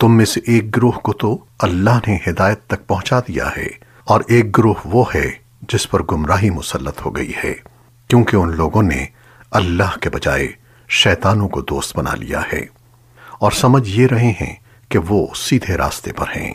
تم میں سے ایک گروہ کو تو اللہ نے ہدایت تک پہنچا دیا ہے، اور ایک گروہ وہ ہے جس پر گمراہی مسلط ہو گئی ہے، کیونکہ ان لوگوں نے اللہ کے بجائے شیطانوں کو دوست بنا لیا ہے۔ اور سمجھ یہ رہے ہیں کہ وہ سیدھے راستے پر ہیں۔